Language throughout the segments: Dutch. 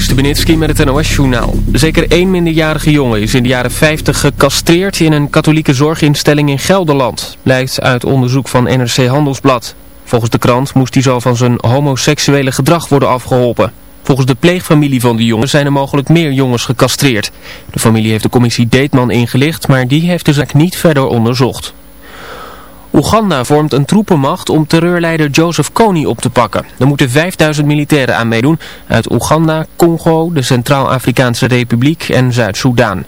Stubenitski met het NOS-journaal. Zeker één minderjarige jongen is in de jaren 50 gecastreerd in een katholieke zorginstelling in Gelderland. Blijkt uit onderzoek van NRC Handelsblad. Volgens de krant moest hij zo van zijn homoseksuele gedrag worden afgeholpen. Volgens de pleegfamilie van de jongen zijn er mogelijk meer jongens gecastreerd. De familie heeft de commissie Deetman ingelicht, maar die heeft de zaak niet verder onderzocht. Oeganda vormt een troepenmacht om terreurleider Joseph Kony op te pakken. Er moeten 5000 militairen aan meedoen uit Oeganda, Congo, de Centraal-Afrikaanse Republiek en Zuid-Soedan.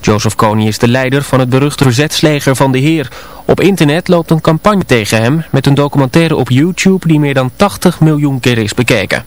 Joseph Kony is de leider van het beruchte verzetsleger van de Heer. Op internet loopt een campagne tegen hem met een documentaire op YouTube die meer dan 80 miljoen keer is bekeken.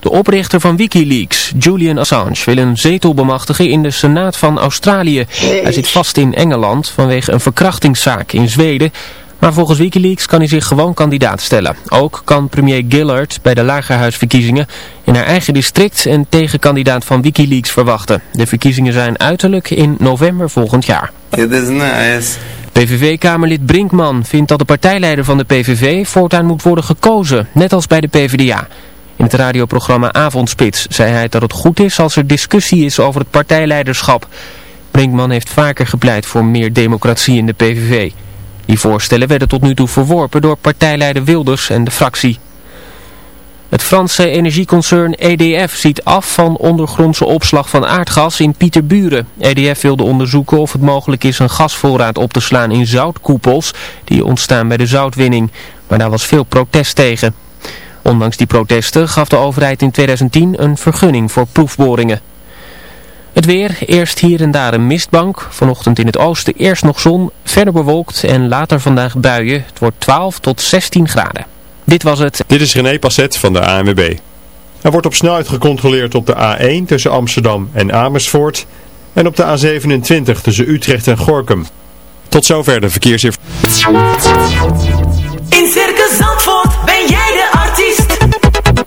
De oprichter van Wikileaks, Julian Assange, wil een zetel bemachtigen in de Senaat van Australië. Hij zit vast in Engeland vanwege een verkrachtingszaak in Zweden. Maar volgens Wikileaks kan hij zich gewoon kandidaat stellen. Ook kan premier Gillard bij de lagerhuisverkiezingen in haar eigen district een tegenkandidaat van Wikileaks verwachten. De verkiezingen zijn uiterlijk in november volgend jaar. It is nice. PVV-kamerlid Brinkman vindt dat de partijleider van de PVV voortaan moet worden gekozen, net als bij de PvdA. In het radioprogramma Avondspits zei hij dat het goed is als er discussie is over het partijleiderschap. Brinkman heeft vaker gepleit voor meer democratie in de PVV. Die voorstellen werden tot nu toe verworpen door partijleider Wilders en de fractie. Het Franse energieconcern EDF ziet af van ondergrondse opslag van aardgas in Pieterburen. EDF wilde onderzoeken of het mogelijk is een gasvoorraad op te slaan in zoutkoepels die ontstaan bij de zoutwinning. Maar daar was veel protest tegen. Ondanks die protesten gaf de overheid in 2010 een vergunning voor proefboringen. Het weer, eerst hier en daar een mistbank. Vanochtend in het oosten eerst nog zon, verder bewolkt en later vandaag buien. Het wordt 12 tot 16 graden. Dit was het. Dit is René Passet van de ANWB. Er wordt op snelheid gecontroleerd op de A1 tussen Amsterdam en Amersfoort. En op de A27 tussen Utrecht en Gorkum. Tot zover de verkeersinformatie. In Circus Zandvoort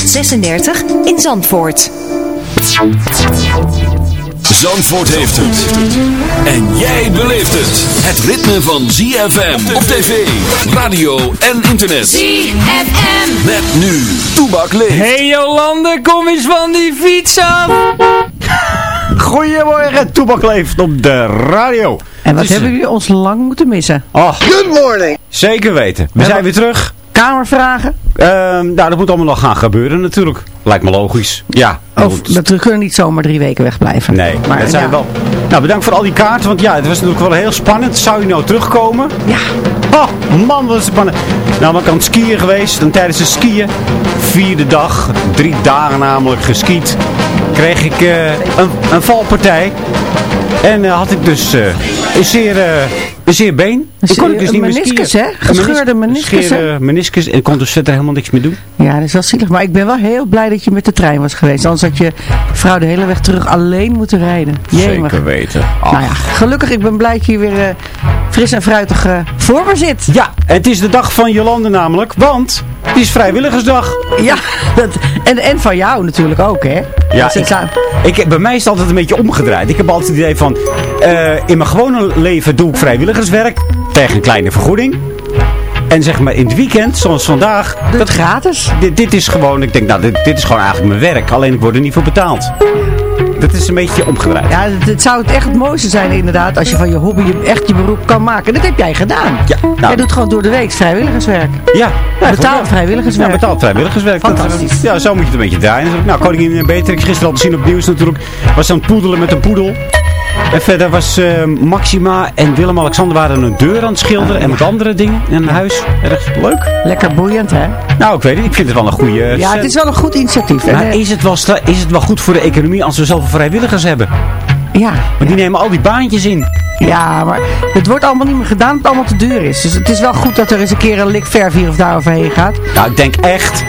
36 in Zandvoort. Zandvoort heeft het. En jij beleeft het. Het ritme van ZFM op tv, radio en internet. ZFM. Met nu, Toebak leeft. Hey Jolande, kom eens van die fiets af! Goedemorgen, Toebak leeft op de radio. En wat hebben jullie ons lang moeten missen? Oh, Good morning. Zeker weten. We zijn weer terug. Kamervragen? Ehm, nou, dat moet allemaal nog gaan gebeuren natuurlijk. Lijkt me logisch. Ja. Of dat we kunnen niet zomaar drie weken wegblijven. Nee, maar dat zijn ja. wel... Nou, bedankt voor al die kaarten, want ja, het was natuurlijk wel heel spannend. Zou je nou terugkomen? Ja. Oh, man, wat spannend. Nou, ik aan het skiën geweest. En tijdens het skiën, vierde dag, drie dagen namelijk geskiet, kreeg ik eh, een, een valpartij. En eh, had ik dus eh, een zeer... eh, een zeer been. Dan kon ik dus niet meer meniscus, hè? Gescheurde Een meniscus, gescheurde meniscus. En ik kon dus verder helemaal niks meer doen. Ja, dat is wel zielig. Maar ik ben wel heel blij dat je met de trein was geweest. Anders had je vrouw de hele weg terug alleen moeten rijden. Jemig. Zeker weten. Nou ja, gelukkig, ik ben blij dat je weer eh, fris en fruitig uh, voor me zit. Ja, het is de dag van Jolande namelijk, want het is vrijwilligersdag. Ja, dat, en, en van jou natuurlijk ook, hè? Ja, ik, ik, bij mij is het altijd een beetje omgedraaid. Ik heb altijd het idee van, uh, in mijn gewone leven doe ik vrijwilligerswerk tegen een kleine vergoeding. En zeg maar in het weekend, zoals vandaag... Dat gratis. Dit, dit is gewoon, ik denk nou, dit, dit is gewoon eigenlijk mijn werk. Alleen ik word er niet voor betaald. Dat is een beetje omgedraaid. Ja, het, zou echt het mooiste zijn inderdaad als je van je hobby echt je beroep kan maken. Dat heb jij gedaan. Ja, nou, jij doet gewoon door de week vrijwilligerswerk. Ja. betaald vrijwilligerswerk. Ja, betaald vrijwilligerswerk. Fantastisch. ja, zo moet je het een beetje draaien. Nou, Koningin Beatrix gisteren al te zien op nieuws natuurlijk. Was aan het poedelen met een poedel. En verder was uh, Maxima en Willem-Alexander waren een deur aan het schilderen en wat andere dingen in een huis. Erg leuk. Lekker boeiend, hè? Nou, ik weet het. Ik vind het wel een goede... Ja, het is wel een goed initiatief. Maar is het, wel, is het wel goed voor de economie als we zoveel vrijwilligers hebben? Ja. Want die nemen al die baantjes in. Ja, maar het wordt allemaal niet meer gedaan omdat het allemaal te duur is. Dus het is wel goed dat er eens een keer een likverf hier of daar overheen gaat. Nou, ik denk echt...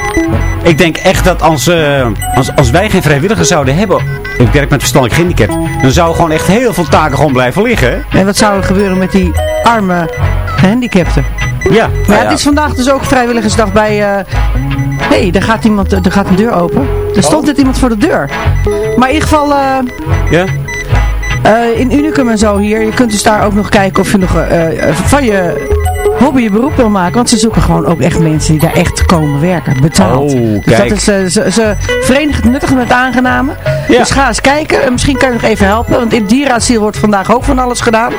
Ik denk echt dat als, uh, als, als wij geen vrijwilligers zouden hebben... Ik werk met verstandelijk gehandicapt. Dan zou gewoon echt heel veel taken gewoon blijven liggen. En wat zou er gebeuren met die arme gehandicapten? Ja. Maar het is vandaag dus ook vrijwilligersdag bij... Hé, uh, hey, daar gaat, iemand, er gaat een deur open. Er stond oh. net iemand voor de deur. Maar in ieder geval... Uh, ja? Uh, in Unicum en zo hier. Je kunt dus daar ook nog kijken of je nog uh, van je hobby je beroep wil maken. Want ze zoeken gewoon ook echt mensen die daar echt komen werken. Betaald. Oh, dus kijk. dat is, uh, ze, ze verenigen het nuttige met het aangename. Ja. Dus ga eens kijken. Misschien kan je nog even helpen. Want in het dierasiel wordt vandaag ook van alles gedaan.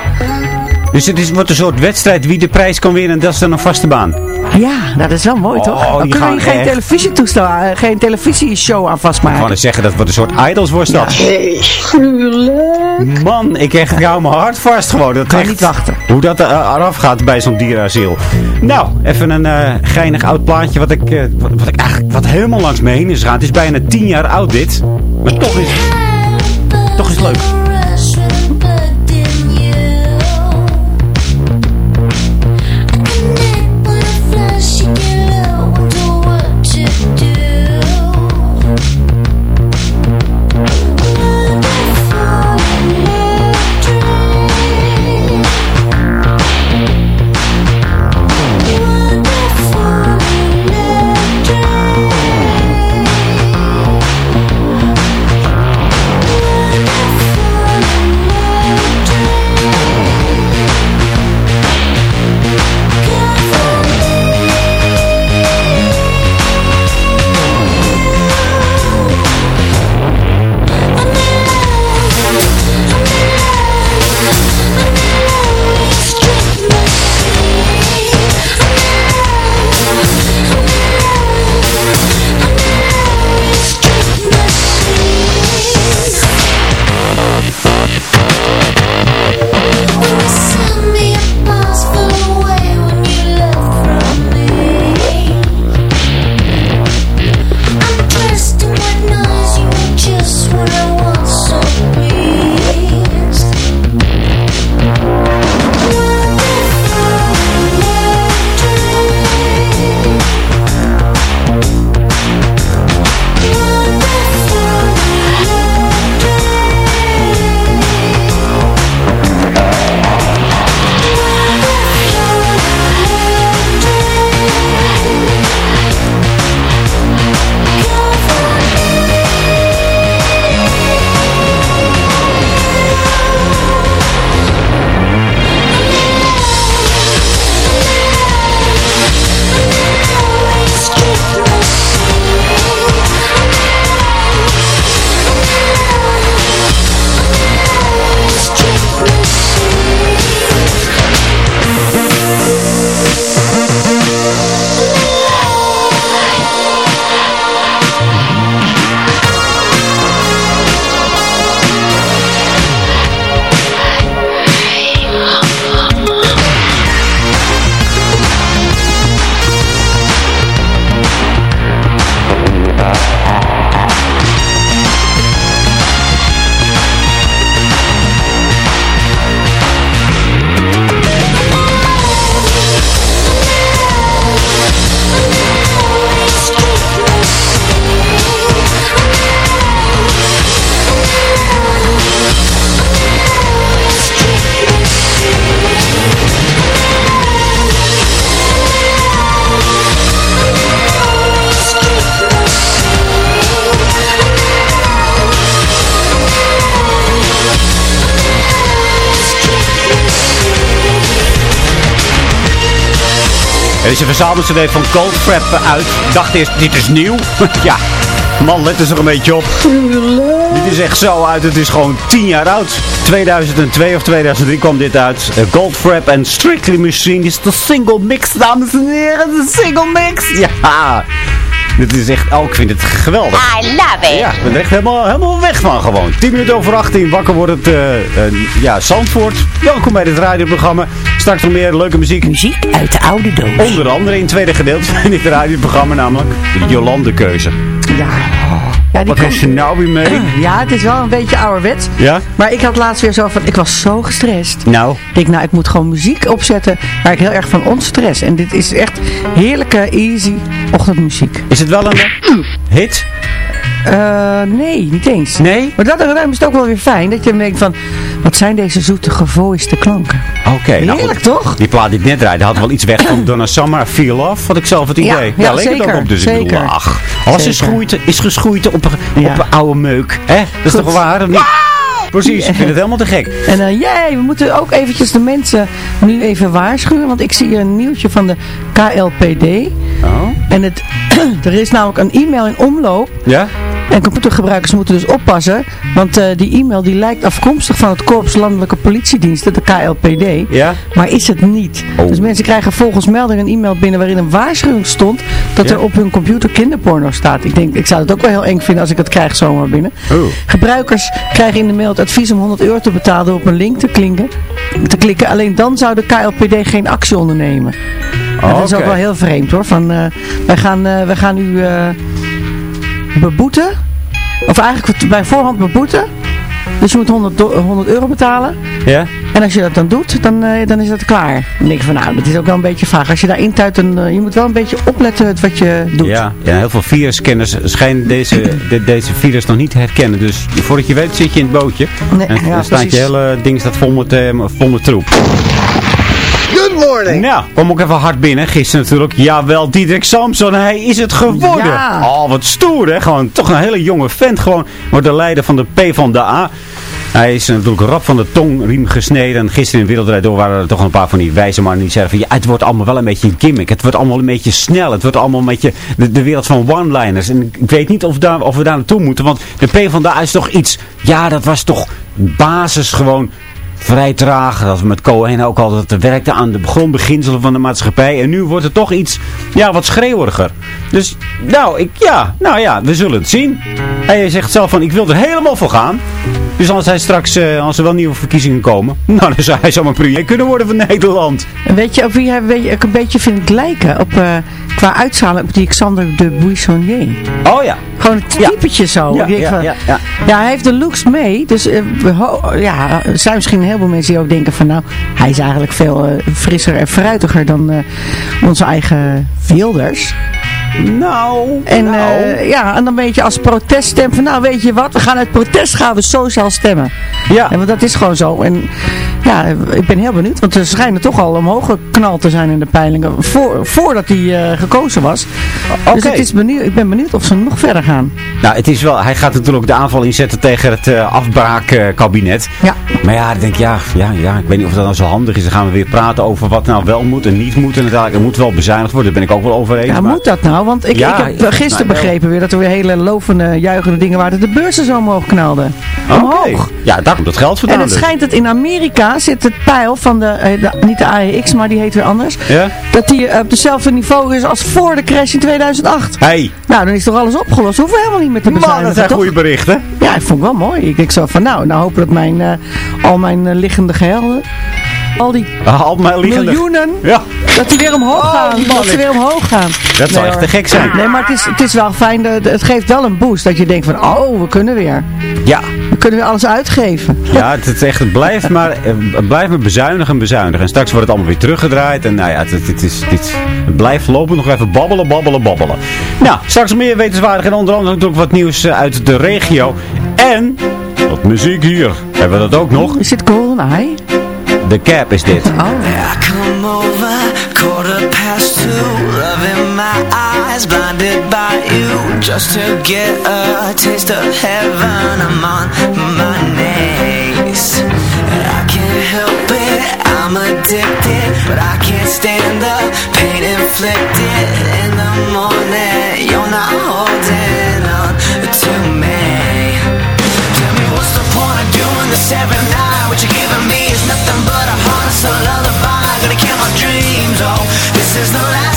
Dus het is, wordt een soort wedstrijd wie de prijs kan winnen en dat is dan een vaste baan. Ja, dat is wel mooi oh, toch? Dan kun je geen televisietoestel, uh, geen televisieshow aan vastmaken. Ik kan zeggen, dat wordt een soort idols wordt dat. Ja, gruwelijk. Man, ik echt hou mijn hart vast gewoon. Dat kan echt, niet wachten. Hoe dat uh, eraf gaat bij zo'n dierasiel. Nou, even een uh, geinig oud plaatje wat ik, uh, wat, wat, ik eigenlijk wat helemaal langs me heen is gaan. Het is bijna tien jaar oud dit. Maar toch is, toch is het leuk. Is een verzameld van Cold Prep uit. Ik dacht eerst, dit is nieuw. ja, man, let eens er een beetje op. Dit is echt zo uit. Het is gewoon 10 jaar oud. 2002 of 2003 kwam dit uit. Uh, Goldfrapp en Strictly Machine. Is de single mix, dames en heren. De single mix. Ja. Dit is echt, oh, ik vind het geweldig. I love it. Ja, ik ben er echt helemaal, helemaal weg van gewoon. 10 minuten over 18, wakker wordt het, uh, uh, ja, Zandvoort. Welkom bij dit radioprogramma. Straks nog meer leuke muziek. Muziek uit de oude doos. Onder andere in het tweede gedeelte van dit radioprogramma, namelijk de Jolande keuze. Ja, ja, Wat is er nou weer mee? Ja, het is wel een beetje ouderwets. Ja? Maar ik had laatst weer zo van, ik was zo gestrest. Nou? Ik denk, nou, ik moet gewoon muziek opzetten waar ik heel erg van ontstress. En dit is echt heerlijke, easy ochtendmuziek. Is het wel een hit? Uh, nee, niet eens. Nee? Maar dat, is het ook wel weer fijn dat je denkt van, wat zijn deze zoete gevoiste klanken. Oké. Okay, nou toch? Die plaat die ik net draaide had wel iets weg van Donna Summer, Feel Off, had ik zelf het idee. Ja, ja, leek zeker, het ook op. Dus zeker. ik bedoel, ach, alles is, groeid, is geschoeid op, een, ja. op oude meuk. Hè? Dat is Goed. toch waar of niet? Precies, ik vind het helemaal te gek. En uh, jij, we moeten ook eventjes de mensen nu even waarschuwen. Want ik zie hier een nieuwtje van de KLPD. Oh. En het, er is namelijk een e-mail in omloop. Ja? En computergebruikers moeten dus oppassen. Want uh, die e-mail die lijkt afkomstig van het Korps Landelijke Politiediensten, de KLPD. Ja? Maar is het niet. Oh. Dus mensen krijgen volgens melding een e-mail binnen waarin een waarschuwing stond dat Ja? er op hun computer kinderporno staat. Ik denk, ik zou het ook wel heel eng vinden als ik het krijg zomaar binnen. Oh. Gebruikers krijgen in de mail het advies om 100 euro te betalen door op een link te, klinken, te klikken. Alleen dan zou de KLPD geen actie ondernemen. En dat is ook wel heel vreemd hoor. Van, uh, wij, gaan, uh, wij gaan u beboeten. Of eigenlijk bij voorhand beboeten. Dus je moet 100, 100 euro betalen. Ja? En als je dat dan doet, dan, uh, dan is dat klaar. Dan denk ik van nou, dat is ook wel een beetje vaag. Als je daar intuit, dan, uh, je moet wel een beetje opletten met wat je doet. Ja, ja heel veel virusscanners schijnen deze, de, deze virus nog niet te herkennen. Dus voordat je weet zit je in het bootje. Nee, en ja, dan staat je hele ding staat vol met, uh, vol met troep. Good morning. Nou, kwam ook even hard binnen. Gisteren natuurlijk. Jawel, Diederik Samson. Hij is het geworden. Ja. Oh, wat stoer hè. Gewoon toch een hele jonge vent. Gewoon wordt de leider van de P van de A. Hij is natuurlijk rap van de tongriem gesneden. En gisteren in Wereldrijd Door waren er toch een paar van die wijze mannen die zeiden van... Ja, het wordt allemaal wel een beetje een gimmick. Het wordt allemaal een beetje snel. Het wordt allemaal een beetje de, de wereld van one-liners. En ik weet niet of, daar, of we daar naartoe moeten. Want de P van de A is toch iets... Ja, dat was toch basis gewoon vrij traag. Dat we met Cohen ook altijd werkten aan de grondbeginselen van de maatschappij. En nu wordt het toch iets, ja, wat schreeuweriger. Dus, nou, ik, ja, nou ja, we zullen het zien. Hij zegt zelf van, ik wil er helemaal voor gaan. Dus als hij straks, uh, als er wel nieuwe verkiezingen komen, nou, dan zou hij zomaar premier kunnen worden van Nederland. En weet je op wie hij weet je, ik een beetje vind lijken? Op, uh, qua uitstraling op die Xander de Buissonnier. Oh ja. Gewoon een typetje ja. zo. Ja, ja, ja, hij heeft de looks mee. Dus uh, ja, zijn misschien een heleboel mensen die ook denken van nou, hij is eigenlijk veel uh, frisser en fruitiger dan uh, onze eigen Wilders. Nou, en nou. Uh, ja, en dan weet je als proteststem van nou weet je wat, we gaan uit protest gaan we sociaal stemmen. Ja. En want dat is gewoon zo. En ja, ik ben heel benieuwd, want ze schijnen toch al omhoog geknald te zijn in de peilingen voor, voordat hij uh, gekozen was. Okay. Dus het is benieuwd, ik ben benieuwd of ze nog verder gaan. Nou, het is wel, hij gaat natuurlijk de aanval inzetten tegen het uh, afbraakkabinet. ja. Maar ja, ik denk ja, ja, ja, ik weet niet of dat nou zo handig is. Dan gaan we weer praten over wat nou wel moet en niet moet. En er moet wel bezuinigd worden, daar ben ik ook wel over eens. Ja, maar... moet dat nou? Want ik, ja, ik heb gisteren nou, begrepen weer dat er weer hele lovende, juichende dingen waren. Dat de beurzen zo omhoog knalden. Omhoog. Okay. Ja, daar komt het geld vandaan. En het schijnt dat in Amerika zit het pijl van de, de niet de AEX, maar die heet weer anders. Ja? Dat die op dezelfde niveau is als voor de crash in 2008. Hey. Nou, dan is toch alles opgelost. Hoeven we helemaal niet meer te bezuinigen. Man, dat zijn goede berichten. Ja, ik vond het wel mooi. Ik denk zo van, nou, nou hoop dat mijn, uh, al mijn uh, liggende gelden, al die al miljoenen, ja. dat die weer omhoog oh, gaan. Dat ze weer omhoog gaan. Dat zou echt te gek zijn. Nee, maar het is, het is wel fijn. Het geeft wel een boost. Dat je denkt van, oh, we kunnen weer. Ja. We kunnen weer alles uitgeven. Ja, het, het, echt, het blijft maar het blijft maar bezuinigen en bezuinigen. En straks wordt het allemaal weer teruggedraaid. En nou ja, het, het, is, dit, het blijft lopen nog even babbelen, babbelen, babbelen. Nou, straks meer wetenswaardig en onder andere natuurlijk wat nieuws uit de regio. En wat muziek hier. Hebben we dat ook nog? Is dit Golden Eye? De cap is dit. Oh. Eyes, blinded by you, just to get a taste of heaven. I'm on my knees, I can't help it. I'm addicted, but I can't stand the pain inflicted. In the morning, you're not holding on to me. Tell me what's the point of doing this every night? What you're giving me is nothing but a harness, a lullaby. Gonna kill my dreams. Oh, this is the last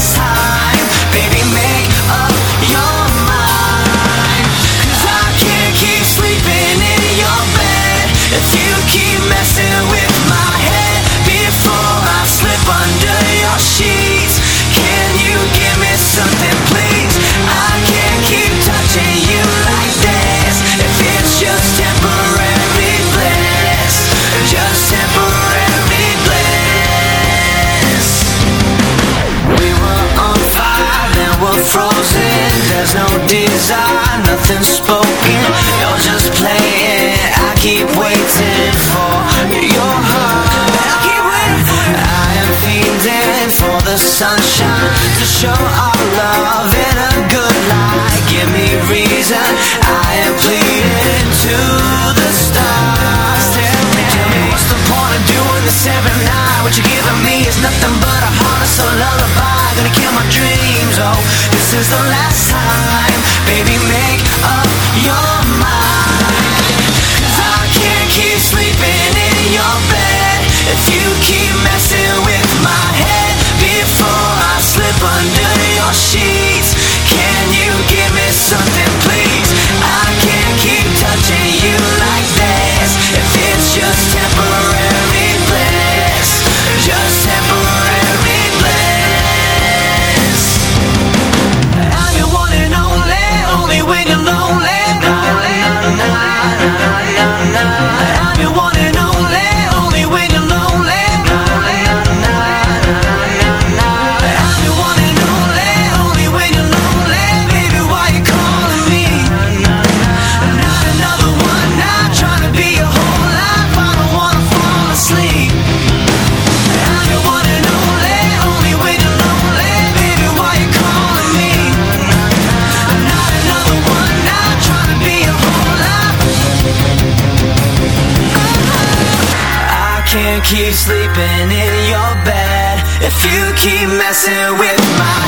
nothing spoken. You're just playing. I keep waiting for your heart. I keep waiting. I am for the sunshine to show our love in a good light. Give me reason. I am pleading to every night? What you're giving me is nothing but a harness, a lullaby. Gonna kill my dreams. Oh, this is the last time. Baby, make up your mind. I can't keep sleeping in your bed if you keep messing with my head before I slip under your sheets. Can you give me something, please? I can't keep touching you like this sleeping in your bed. If you keep messing with my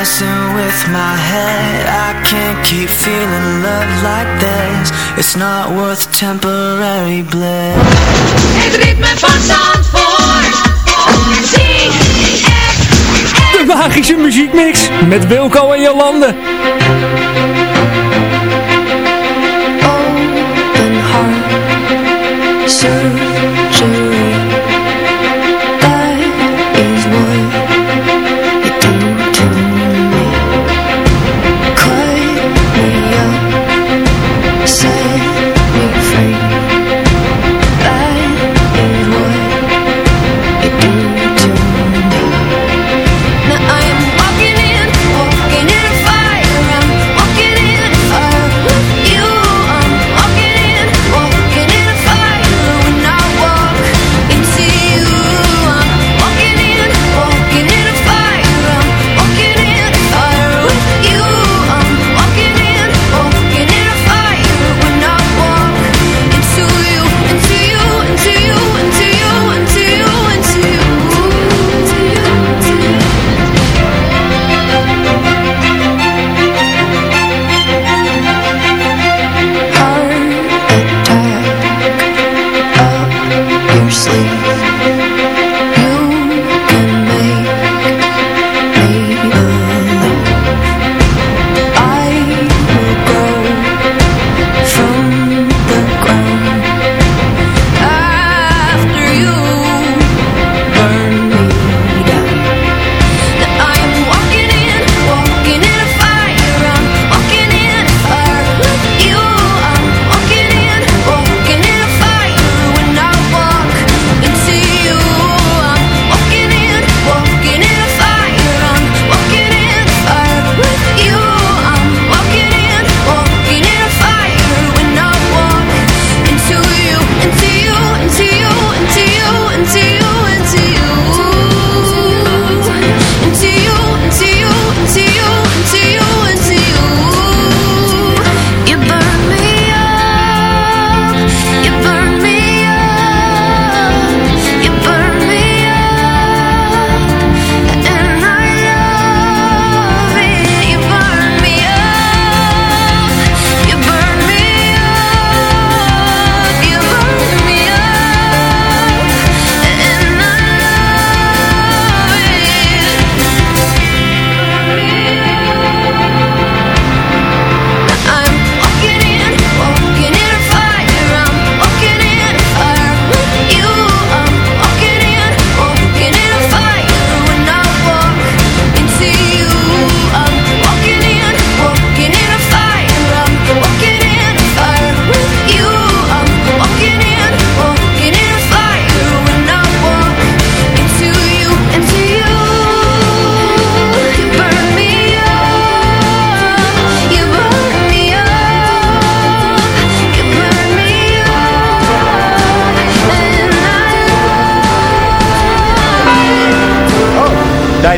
messing with my head I can't keep feeling love like this It's not worth temporary bliss Het ritme van Zandvoort. De magische muziekmix met Wilco en Jolande. Open heart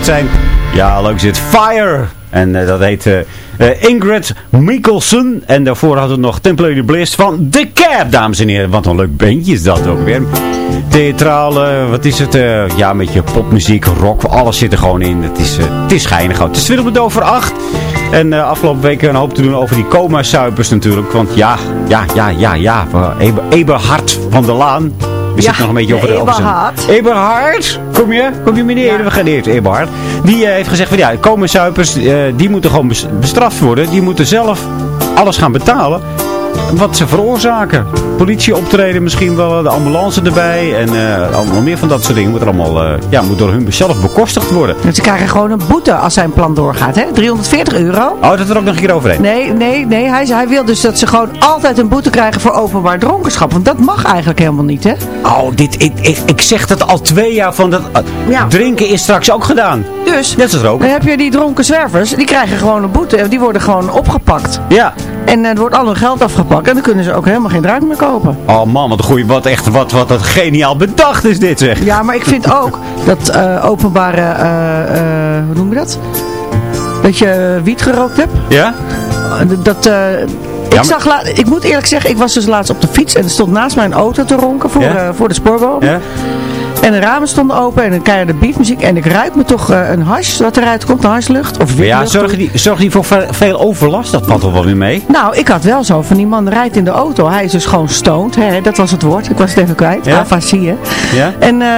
zijn. Ja, leuk zit Fire. En eh, dat heet eh, eh, Ingrid Mikkelsen. En daarvoor hadden we nog Temporary Bliss van The Cab, dames en heren. Wat een leuk bandje is dat ook weer. Theatrale, wat is het? ja, een beetje popmuziek, rock, alles zit er gewoon in. Het is, het is geinig. Het is 20 minuten over 8. En afgelopen week een hoop te doen over die coma-suipers natuurlijk. Want ja, ja, ja, ja, ja. Eber, Eberhard van der Laan. We Ja, zitten nog een beetje over de Eberhard. Eberhard, kom je? Kom je meneer? We gaan eerst Eberhard. Die eh, heeft gezegd van ja, komen-suipers, eh, die moeten gewoon bes- bestraft worden. Die moeten zelf alles gaan betalen. Wat ze veroorzaken. Politie optreden misschien wel, de ambulance erbij. En eh, allemaal meer van dat soort dingen. Moet er allemaal, eh, ja, moet door hun zelf bekostigd worden. Dus ze krijgen gewoon een boete als zijn plan doorgaat. Hè? 340 euro. Oh, dat er ook nog een keer overheen. Nee, nee, nee. Hij, hij wil dus dat ze gewoon altijd een boete krijgen voor openbaar dronkenschap. Want dat mag eigenlijk helemaal niet, hè? Oh, dit, ik, ik, ik zeg dat al twee jaar van dat Ja. drinken is straks ook gedaan. Dus, Net als roken. dan heb je die dronken zwervers. Die krijgen gewoon een boete. Die worden gewoon opgepakt. Ja. En er wordt al hun geld afgepakt. En dan kunnen ze ook helemaal geen drank meer kopen. Oh man, wat een goeie, wat echt, wat, wat, wat geniaal bedacht is dit zeg. Ja, maar ik vind ook dat eh, openbare, eh, eh, hoe noem je dat? Dat je wiet gerookt hebt. Ja? Dat, ik, zag ik moet eerlijk zeggen, ik was dus laatst op de fiets en er stond naast mij een auto te ronken voor, Ja? voor de spoorboom. Ja? En de ramen stonden open en een keiharde beatmuziek. En ik ruik me toch eh, een hash wat eruit komt, een hashlucht. Of Maar ja, zorg die, zorg die voor ve- veel overlast? Dat valt toch wel weer mee? Nou, ik had wel zo van die man rijdt in de auto. Hij is dus gewoon stoned. Hè, dat was het woord. Ik was het even kwijt. Ja? Afasie, hè. Ja? En eh,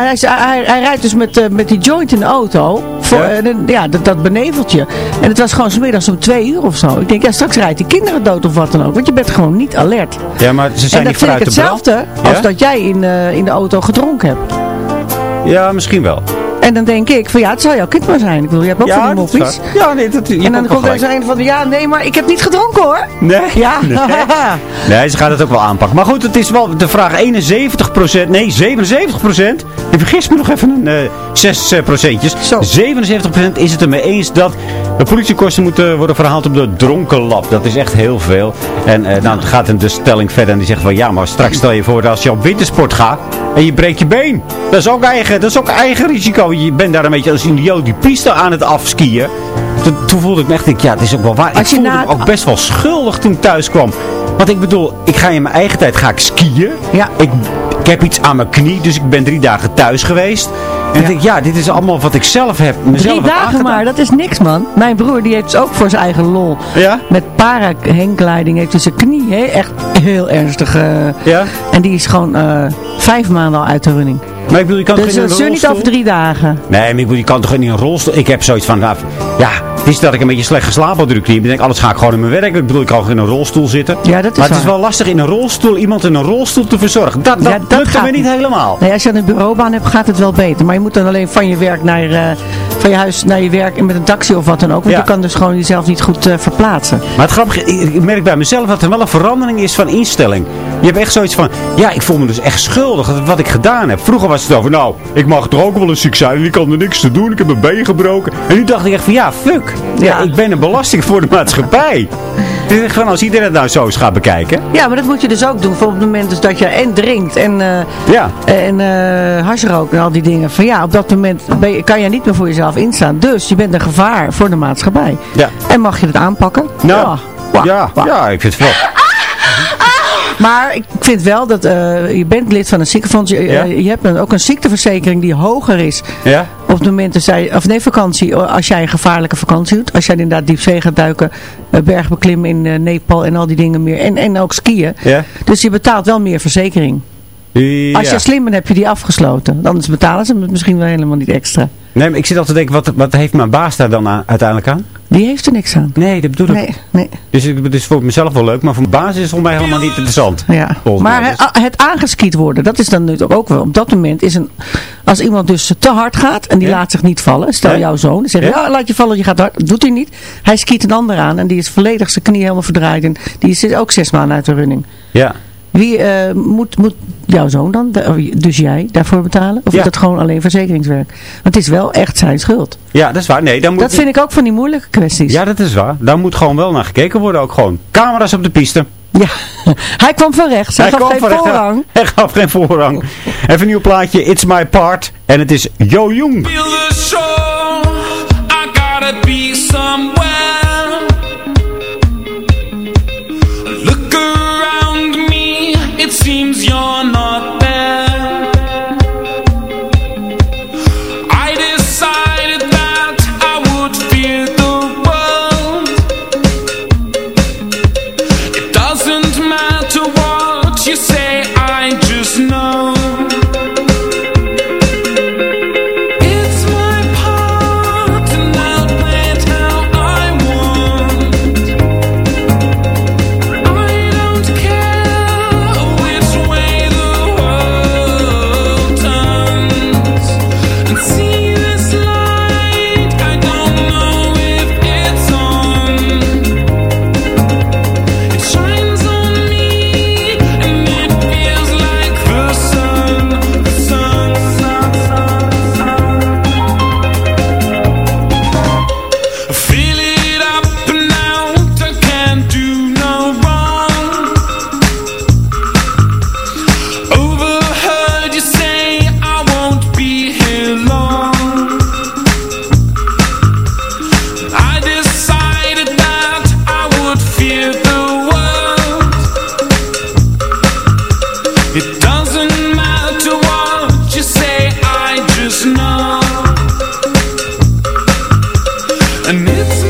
hij, is- hij, hij rijdt dus met, eh, met die joint in de auto. Voor, Ja? ja, ja dat, dat benevelt je. En het was gewoon smiddags om twee uur of zo. Ik denk, ja, straks rijdt die kinderen dood of wat dan ook. Want je bent gewoon niet alert. Ja, maar ze zijn en niet dat vind ik hetzelfde als dat jij in, in de auto gedronken hebt. Ja, misschien wel. En dan denk ik, van ja, het zou jouw kind maar zijn. Ik bedoel, je hebt ook van die moppies. Ja, nee, dat, En dan komt er zo een van, ja, nee, maar ik heb niet gedronken hoor. Nee. Ja, Nee. Nee, ze gaat het ook wel aanpakken. Maar goed, het is wel de vraag 71%, nee 77%. Ik vergis me nog even een eh 6 eh, procentjes. 77% is het ermee eens dat de politiekosten moeten worden verhaald op de dronkenlab. Dat is echt heel veel. En eh, dan gaat een de stelling verder en die zegt van ja, maar straks stel je voor dat als je op wintersport gaat en je breekt je been. Dat is ook eigen, dat is ook eigen risico. Je bent daar een beetje als een idioot die piste aan het afskiën. Toen, toen voelde ik me echt, ik, ja, het is ook wel waar. Ik voelde me ook best wel schuldig toen ik thuis kwam. Want ik bedoel, ik ga in mijn eigen tijd ga ik skiën. Ja. Ik, ik heb iets aan mijn knie, dus ik ben drie dagen thuis geweest. En ik denk, ja, dit is allemaal wat ik zelf heb. Mezelf Drie dagen maar, dat is niks man. Mijn broer die heeft dus ook voor zijn eigen lol. Ja? Met para-henkleiding heeft hij zijn knie echt heel ernstig. eh, Ja? En die is gewoon eh, vijf maanden al uit de running. Maar ik bedoel, je kan Dus toch in een zul niet rolstoel? over drie dagen. Nee, maar ik bedoel, je kan toch in een rolstoel... Ik heb zoiets van, nou, ja, het is dat ik een beetje slecht geslapen had. Ik denk, alles ga ik gewoon in mijn werk. Ik bedoel, ik kan in een rolstoel zitten. Ja, dat is maar het is wel lastig in een rolstoel, iemand in een rolstoel te verzorgen. Dat, dat, Ja, dat lukt me niet helemaal. Nee, als je een bureaubaan hebt, gaat het wel beter. Maar je moet dan alleen van je werk naar, eh, van je huis naar je werk met een taxi of wat dan ook. Want Ja. je kan dus gewoon jezelf niet goed eh, verplaatsen. Maar het grappige, ik merk bij mezelf dat er wel een verandering is van instelling. Je hebt echt zoiets van, ja, ik voel me dus echt schuldig wat ik gedaan heb. Vroeger was het over, nou, ik mag toch ook wel eens ziek zijn en ik kan er niks te doen. Ik heb mijn been gebroken. En nu dacht ik echt van, ja, fuck. Ja, Ja. ik ben een belasting voor de maatschappij. Het is echt van, als iedereen het nou zo eens gaat bekijken. Ja, maar dat moet je dus ook doen. Voor op het moment dus dat je en drinkt en, eh Ja. en eh hash rookt en al die dingen. Van ja, op dat moment je, kan je niet meer voor jezelf instaan. Dus je bent een gevaar voor de maatschappij. Ja. En mag je het aanpakken? Nou, Ja. ja, ja, ik vind het wel. Maar ik vind wel dat eh, je bent lid van een ziekenfonds. Je, Ja. je hebt een, ook een ziekteverzekering die hoger is. Ja? Op het moment dat zij, of nee, vakantie, als jij een gevaarlijke vakantie doet. Als jij inderdaad diepzee gaat duiken, eh, bergbeklimmen in eh, Nepal en al die dingen meer. En, en ook skiën. Ja? Dus je betaalt wel meer verzekering. Ja. Als je slim bent, heb je die afgesloten. Anders betalen ze het misschien wel helemaal niet extra. Nee, maar ik zit altijd te denken, wat, wat heeft mijn baas daar dan aan- uiteindelijk aan? Die heeft er niks aan. Nee, dat bedoel ik. Nee, nee. Dus het is voor mezelf wel leuk, maar voor mijn baas is het volgens mij helemaal niet interessant. Ja. Maar het, Dus- a- het aangeskiet worden, dat is dan natuurlijk ook wel. Op dat moment is een, als iemand dus te hard gaat en die Ja. laat zich niet vallen. Stel Ja. jouw zoon, die zegt, Ja. ja. laat je vallen, je gaat hard. Dat doet hij niet. Hij skiet een ander aan en die is volledig zijn knie helemaal verdraaid. En die zit ook zes maanden uit de running. ja. Wie eh, moet, moet jouw zoon dan, de- dus jij, daarvoor betalen? Of Ja. is dat gewoon alleen verzekeringswerk? Want het is wel echt zijn schuld. ja, dat is waar. Nee, dan moet Dat vind ik ook van die moeilijke kwesties. Ja, dat is waar. Daar moet gewoon wel naar gekeken worden ook gewoon. Camera's op de piste. Ja. Hij kwam van rechts. Hij, gaf kwam geen voorrang. Hij gaf geen voorrang. Even een nieuw plaatje. It's My Part. En het is Jo the soul gotta be And it's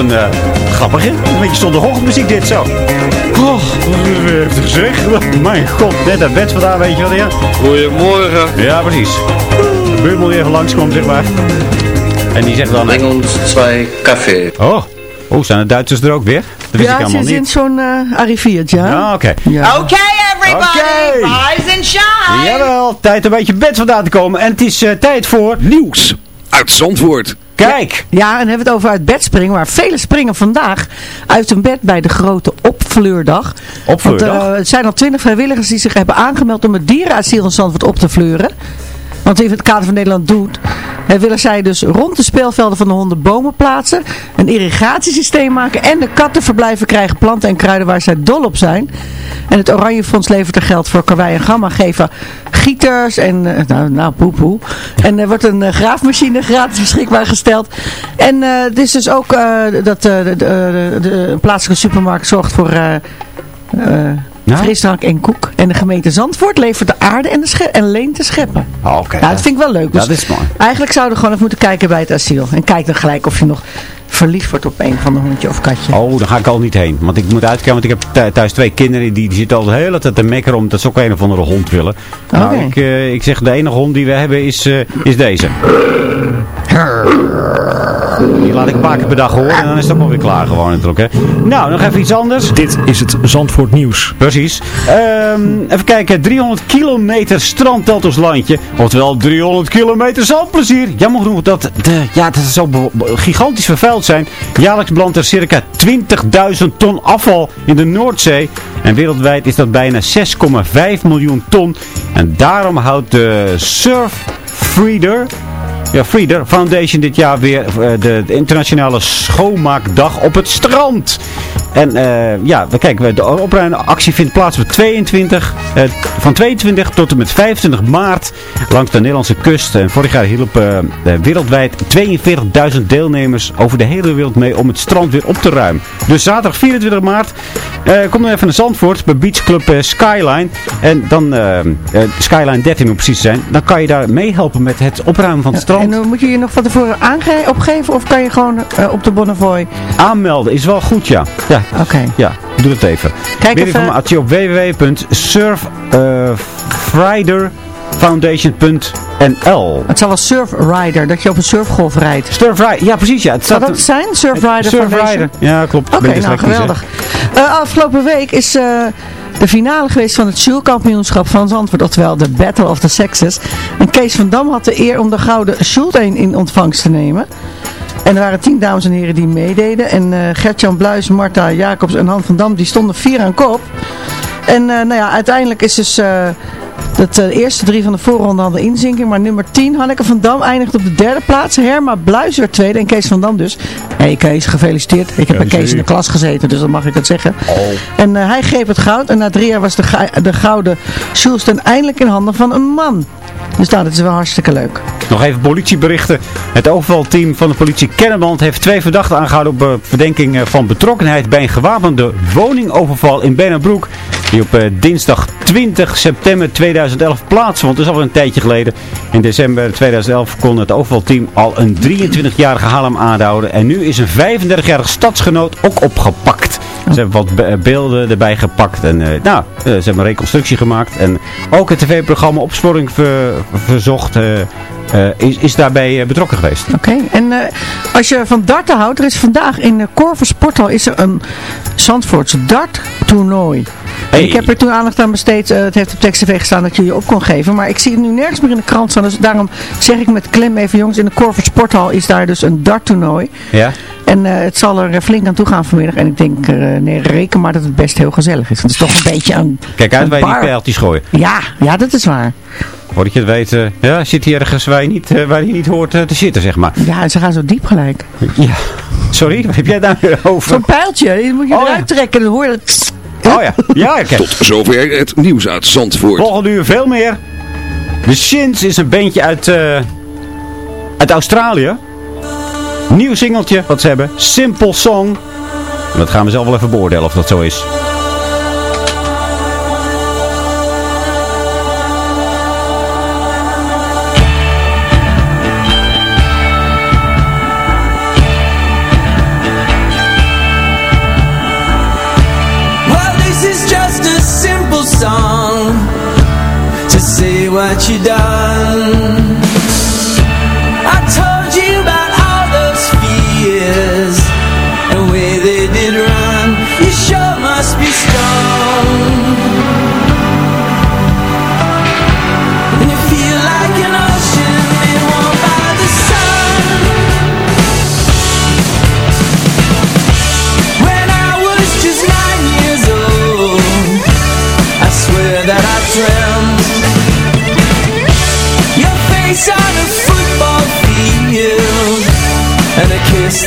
een uh, grappige. Een beetje zondagochtendmuziek dit zo. Oh, wat heftig zeg. Mijn god, net uit bed vandaan, weet je wat ja. Goedemorgen. Ja, precies. De buurman die even langskomt, zeg maar. En die zegt dan... Breng ons twee café. Oh, oh, zijn de Duitsers er ook weer? Dat wist ik Ja, ze helemaal is in niet. zo'n uh, arriviertje. hè? Ja, oké. Ja. Okay, everybody, Okay. rise and shine. Jawel, tijd een beetje bed vandaan te komen. En het is eh, tijd voor... Nieuws uit Zandvoort. Kijk. Ja, en hebben we het over uit bed springen. Maar velen springen vandaag uit hun bed bij de grote opvleurdag. Opvleurdag? Want, het zijn al twintig vrijwilligers die zich hebben aangemeld om het dierenasiel in Zandvoort op te fleuren. Want in het kader van Nederland doet, eh, willen zij dus rond de speelvelden van de honden bomen plaatsen, een irrigatiesysteem maken en de katten verblijven krijgen planten en kruiden waar zij dol op zijn. En het Oranje Fonds levert er geld voor Karwei en Gamma geven gieters en, eh, nou, nou. En er wordt een eh, graafmachine gratis beschikbaar gesteld. En eh, het is dus ook dat de, de, de plaatselijke supermarkt zorgt voor... eh, Frisdrank en koek. En de gemeente Zandvoort levert de aarde en, de sche- en leent de scheppen. Oh, oké. Ja, dat vind ik wel leuk. Ja, Dus dat is mooi. Eigenlijk zouden we gewoon even moeten kijken bij het asiel. En kijk dan gelijk of je nog verliefd wordt op een van de hondje of katje. Oh, daar ga ik al niet heen. Want ik moet uitkijken, want ik heb thu- thuis twee kinderen. Die, die zitten al de hele tijd te mekkeren omdat ze ook een of andere hond willen. Nou, ik, eh, ik zeg, de enige hond die we hebben is, eh, is deze. Die laat ik een paar keer per dag horen en dan is het ook weer klaar gewoon natuurlijk. Hè. Nou, nog even iets anders. Dit is het Zandvoort nieuws. Precies. Ehm, even kijken, 300 kilometer strandtelters landje. Oftewel 300 kilometer zandplezier. Jammer genoeg dat, de, ja, dat ze zo gigantisch vervuild zijn. Jaarlijks belandt er circa 20.000 ton afval in de Noordzee. En wereldwijd is dat bijna 6,5 miljoen ton. En daarom houdt de Surfreader... Ja, Freeder Foundation dit jaar weer eh, de internationale schoonmaakdag op het strand. En eh, ja, we kijken, de opruimactie vindt plaats op 22, eh, van 22 tot en met 25 maart langs de Nederlandse kust. En vorig jaar hielpen eh, wereldwijd 42.000 deelnemers over de hele wereld mee om het strand weer op te ruimen. Dus zaterdag 24 maart kom dan even naar Zandvoort bij Beach Club Skyline. En dan, Skyline 13 om precies te zijn, dan kan je daar meehelpen met het opruimen van het strand. En dan moet je je nog van tevoren opgeven of kan je gewoon op de Bonnefoy? Aanmelden is wel goed, ja. Ja, Oké. ja doe dat even. Kijk Meer even- informatie op www.surfriderfoundation.nl Het zal wel Surfrider, dat je op een surfgolf rijdt. Surfrider, ja precies, ja. Het Zou dat zijn? Surfrider Surfrider, Foundation? ja klopt. Oké, Ben nou dyslectisch, hè. geweldig. Eh, afgelopen week is eh, de finale geweest van het Sjoelkampioenschap van Zandvoort, oftewel de Battle of the Sexes. En Kees van Dam had de eer om de gouden Schulteen in ontvangst te nemen. En er waren tien dames en heren die meededen. En eh Gertjan Bluis, Marta Jacobs en Han van Dam die stonden vier aan kop. En eh, nou ja, uiteindelijk is dus... dat eh, de eerste drie van de voorronde hadden inzinking. Maar nummer 10, Hanneke van Dam, eindigt op de derde plaats. Herma Bluis werd tweede en Kees van Dam dus. Hé hey Kees, gefeliciteerd. Ik heb bij Kees in de klas gezeten, dus dan mag ik het zeggen. En eh, hij greep het goud. En na drie jaar was de, de gouden Schulsten eindelijk in handen van een man. Dus nou, dat is wel hartstikke leuk. Nog even politieberichten. Het overvalteam van de politie Kennemerland heeft twee verdachten aangehouden op eh, verdenking eh, van betrokkenheid bij een gewapende woningoverval in Bennenbroek. Die op eh, dinsdag 20 september 2011 plaatsvond. Dat is al een tijdje geleden. In december 2011 kon het overvalteam al een 23-jarige Haarlem aanhouden. En nu is een 35-jarige stadsgenoot ook opgepakt. Ze hebben wat be- beelden erbij gepakt. En eh, nou, eh, ze hebben een reconstructie gemaakt. En ook het tv-programma Opsporing Ver- Verzocht eh, is, is daarbij eh, betrokken geweest. Oké, en eh, als je van darten houdt, er is vandaag in de Corver Sporthal is er een Zandvoortse darttoernooi. Hey. Ik heb er toen aandacht aan besteed, het heeft op Text TV gestaan dat je je op kon geven, maar ik zie het nu nergens meer in de krant staan, dus daarom zeg ik met klem even jongens, in de Corver Sporthal is daar dus een darttoernooi. Ja? En het zal er flink aan toe gaan vanmiddag. En ik denk, nee, reken maar dat het best heel gezellig is. Want het is toch een beetje een... Kijk uit je die pijltjes gooien. Ja, ja, dat is waar. Voordat je het weet, ja, zit hier ergens waar je niet, eh, waar je niet hoort eh, te zitten, zeg maar. Ja, en ze gaan zo diep gelijk. Ja. Sorry, wat heb jij daar weer over? Zo'n pijltje, die moet je Oh, ja. eruit trekken. Dan hoor je dat... Oh ja, ja, kijk. Tot zover het nieuws uit Zandvoort. Volgende uur veel meer. The Shins is een bandje uit, eh, uit Australië. Nieuw singeltje wat ze hebben. Simple Song. En dat gaan we zelf wel even beoordelen of dat zo is.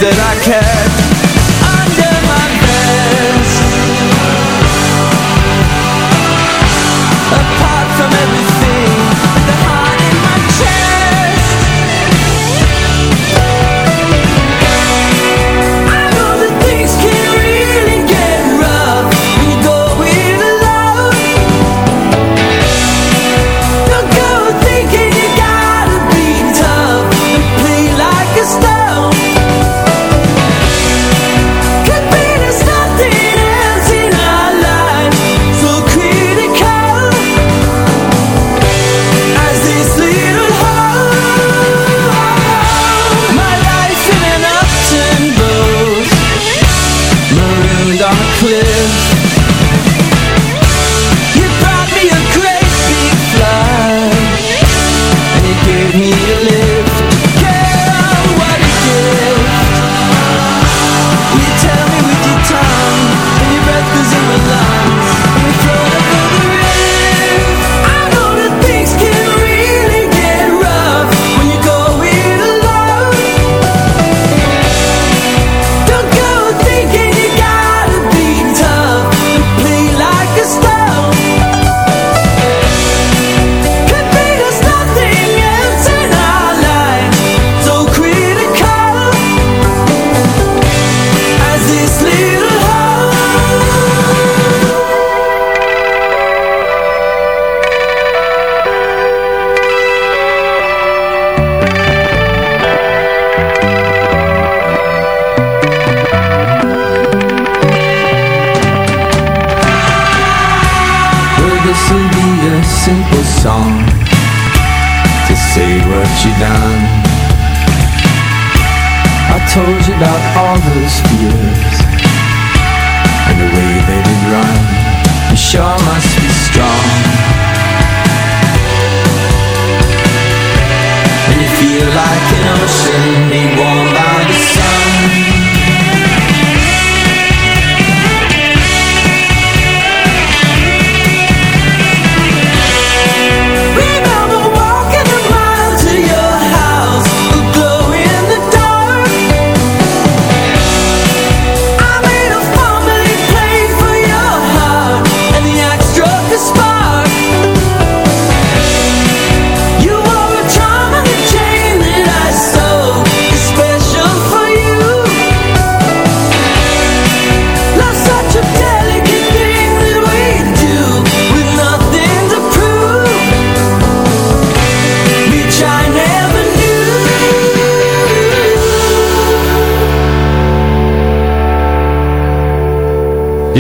That I kept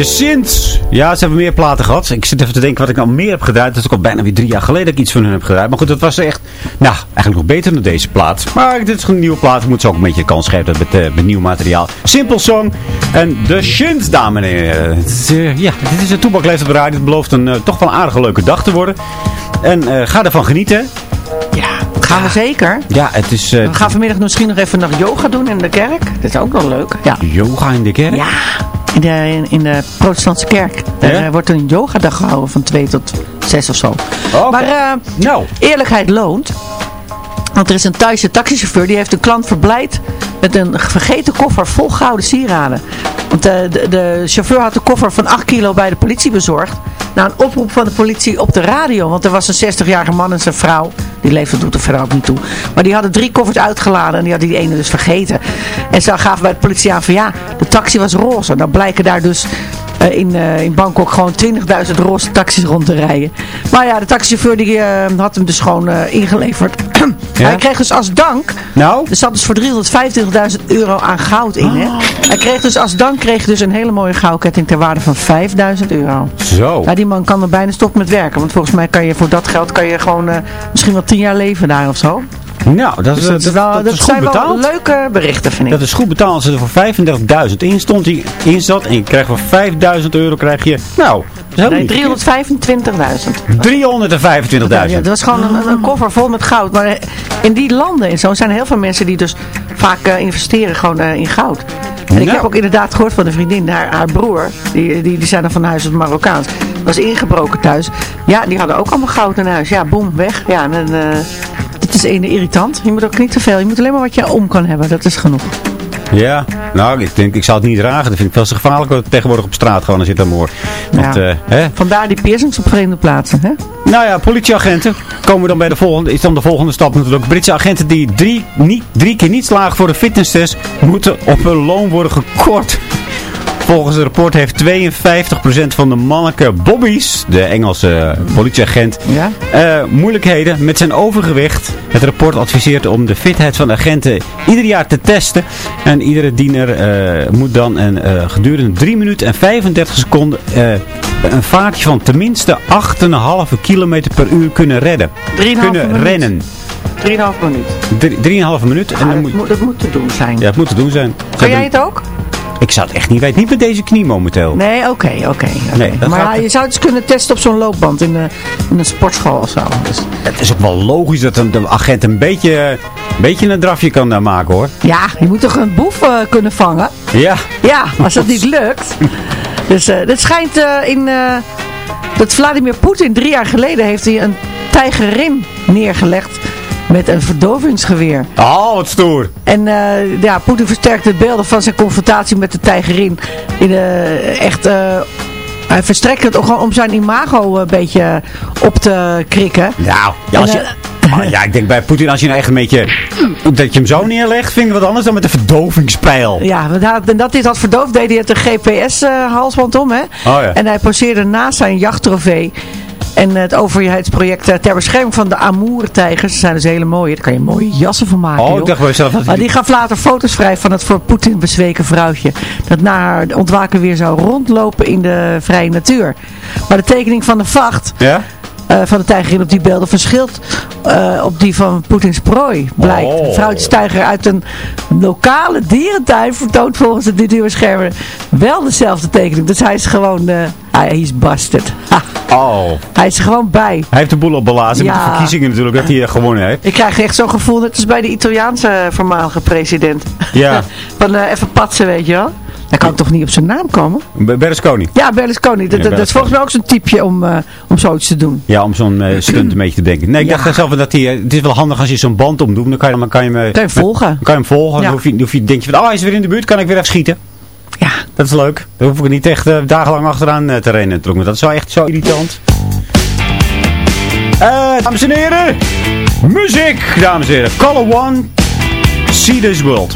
Sint. Ja, ze hebben meer platen gehad. Ik zit even te denken wat ik nou meer heb gedraaid. Dat is ook al bijna weer drie jaar geleden dat ik iets van hun heb gedraaid. Maar goed, dat was echt, nou, eigenlijk nog beter dan deze plaat. Maar dit is een nieuwe plaat. Ik moet ze ook een beetje kans geven met, met nieuw materiaal. Simple Song en de Shins, dames en heren. Eh, ja, dit is een toebakleef op de. Het belooft een, eh, toch wel een aardige leuke dag te worden. En ga ervan genieten. Gaan we zeker. Ja, het is... eh, We gaan vanmiddag misschien nog even nog yoga doen in de kerk. Dat is ook wel leuk. Ja. Yoga in de kerk? Ja, in de, in, de protestantse kerk. Daar Ja? eh, wordt een yogadag gehouden van 2 tot 6 of zo. Maar eh, nou. eerlijkheid loont. Want er is een Thaise taxichauffeur die heeft een klant verblijd met een vergeten koffer vol gouden sieraden. Want eh, de, de chauffeur had de koffer van 8 kilo bij de politie bezorgd. Na een oproep van de politie op de radio. Want er was een 60-jarige man en zijn vrouw. Die leefde doet er verder ook niet toe. Maar die hadden drie koffers uitgeladen en die hadden die ene dus vergeten. En ze gaven bij de politie aan van ja, de taxi was roze. Dan blijken daar dus in, eh, in Bangkok gewoon 20.000 roze taxis rond te rijden. Maar ja, de taxichauffeur die eh, had hem dus gewoon eh, ingeleverd. Ja? Hij kreeg dus als dank, nou? er zat dus voor 325.000 euro aan goud in. Hè? Hij kreeg dus als dank kreeg dus een hele mooie goudketting ter waarde van 5.000 euro. Zo. Ja, die man kan er bijna stoppen met werken. Want volgens mij kan je voor dat geld kan je gewoon eh, misschien wel 10 jaar leven daar of zo. Nou, dat, is, Dus dat, is dat, wel, dat dat is zijn wel leuke berichten, vind ik. Dat is goed betaald. Als er voor 35.000 in stond, die in zat, en je krijgt voor 5.000 euro, krijg je, nou, dat Nee, niet 325.000. 325.000. Ja, dat was gewoon een, een koffer vol met goud. Maar eh, in die landen en zo zijn er heel veel mensen die dus vaak eh, investeren gewoon eh, in goud. En ik Nou. heb ook inderdaad gehoord van een vriendin, haar, haar broer, die, die, die zijn dan van huis uit Marokkaans, was ingebroken thuis. Ja, die hadden ook allemaal goud in huis. Ja, boem, weg. Ja, en dan, het is ene irritant. Je moet ook niet te veel. Je moet alleen maar wat je om kan hebben. Dat is genoeg. Ja, nou, ik denk, ik zou het niet dragen. Dat vind ik veel te gevaarlijk dat tegenwoordig op straat gewoon zit dan moor. Want, Ja. hè? Vandaar die piercings op vreemde plaatsen. Hè? Nou ja, politieagenten komen dan bij de volgende, is dan de volgende stap natuurlijk. Britse agenten die drie, niet, drie keer niet slagen voor de fitnesstest, moeten op hun loon worden gekort. Volgens het rapport heeft 52% van de mannelijke bobby's, de Engelse politieagent, eh, moeilijkheden met zijn overgewicht. Het rapport adviseert om de fitheid van de agenten ieder jaar te testen. En iedere diener eh, moet dan een, eh, gedurende 3 minuten en 35 seconden een vaartje van tenminste 8,5 km per uur kunnen redden. 3,5 Kunnen minuut. rennen. 3,5 minuut. Drie- 3,5 minuut. En Ah, dan dat, moet, dat moet te doen zijn. ja, het moet te doen zijn. Kan jij het ook? Ik zou het echt niet weten. Niet met deze knie momenteel. Nee, oké, oké. Nee, dat maar gaat- je zou het eens kunnen testen op zo'n loopband in, de, in een sportschool of zo. Dus, Het is ook wel logisch dat een, de agent een beetje, een beetje een drafje kan maken hoor. ja, je moet toch een boef eh, kunnen vangen? Ja. Ja, als dat niet lukt. Dus eh het schijnt eh, in... dat Vladimir Poetin drie jaar geleden heeft hij een tijgerin neergelegd met een verdovingsgeweer. Oh, wat stoer. En eh, ja, Poetin versterkte de beelden van zijn confrontatie met de tijgerin. In de, echt, eh, hij verstrekte het ook gewoon om zijn imago een beetje op te krikken. Nou, ja, als En, je, ja, ik denk bij Poetin als je nou echt een beetje... Dat je hem zo neerlegt, vind ik wat anders dan met een verdovingspijl. Ja, en dat hij dat verdoofd deed, hij had een GPS-halsband om, hè. Oh ja. En hij poseerde naast zijn jachttrofee. En het overheidsproject eh, ter bescherming van de Amoer-tijgers. Zijn dus hele mooie. Daar kan je mooie jassen van maken, Oh, ik dacht bij mezelf dat Maar die- die gaf later foto's vrij van het voor Poetin bezweken vrouwtje. Dat na haar ontwaken weer zou rondlopen in de vrije natuur. Maar de tekening van de vacht Ja? Eh, van de tijgerin op die beelden verschilt eh, op die van Poetins prooi, blijkt. Oh. De vrouwtjestijger uit een lokale dierentuin vertoont volgens de natuurbeschermer wel dezelfde tekening. Dus hij is gewoon, eh hij is busted. Ha, Oh. hij is er gewoon bij. Hij heeft de boel opbelazen met de verkiezingen natuurlijk, dat hij gewonnen heeft. Ik krijg echt zo'n gevoel, net als bij de Italiaanse voormalige president. Ja. Van even patsen, weet je wel. Hij kan toch niet op zijn naam komen? Be- Berlusconi. Ja, Berlusconi. Dat, Ja, dat, is volgens mij ook zo'n typeje om, eh, om zoiets te doen. Ja, om zo'n eh, stunt een beetje te denken. Nee, ik Ja. dacht zelf dat hij... eh, het is wel handig als je zo'n band omdoet. Dan kan je, dan kan je hem... Kan je hem volgen. Dan kan je hem volgen. Ja. Dan hoef je, dan hoef je, denk je van, oh, hij is weer in de buurt. Kan ik weer even schieten. Ja. Dat is leuk. Dan hoef ik niet echt dagenlang achteraan te rennen. Maar Dat is wel echt zo irritant. Dames en heren. Muziek, dames en heren. Color One. See This World.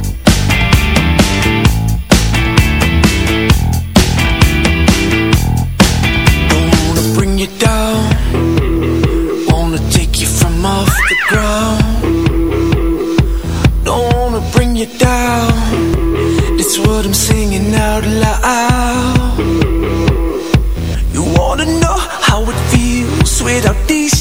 Ground. Don't wanna bring you down. That's what I'm singing out loud. You wanna know how it feels without these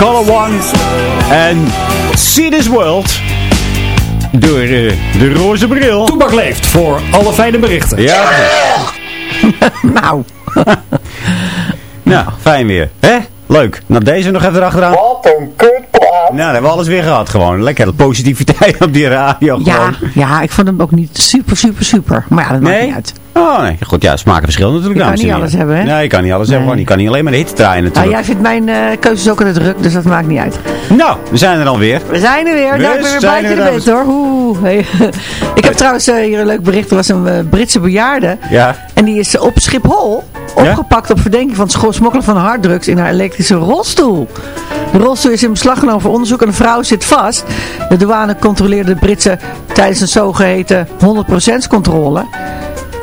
Color One en See This World door eh, de roze bril. Toebak leeft voor alle fijne berichten. Ja, nou. nou, fijn weer. Hè? Leuk. Nou, deze nog even erachteraan. Wat een kutplaat. Nou, dan hebben we alles weer gehad gewoon. Lekker positiviteit op die radio Ja, gewoon. ja, ik vond hem ook niet super, super, super. Maar ja, dat maakt niet uit. Oh nee, goed ja, smaken verschillen natuurlijk. Je kan niet heren. alles hebben, hè? Nee, je kan niet alles hebben. Nee. gewoon. Je kan niet alleen maar de hit draaien Nou, natuurlijk. jij vindt mijn eh, keuzes ook altijd druk, dus dat maakt niet uit. Nou, we zijn er alweer. We zijn er weer. We nou, ik ben weer zijn buiten er, de dames. bed hoor. Oeh, hey. ik heb trouwens eh, hier een leuk bericht. Er was een eh, Britse bejaarde. Ja. En die is op Schiphol opgepakt op verdenking van het smokkelen van harddrugs in haar elektrische rolstoel. De rolstoel is in beslag genomen voor onderzoek en de vrouw zit vast. De douane controleerde de Britse tijdens een zogeheten 100% controle.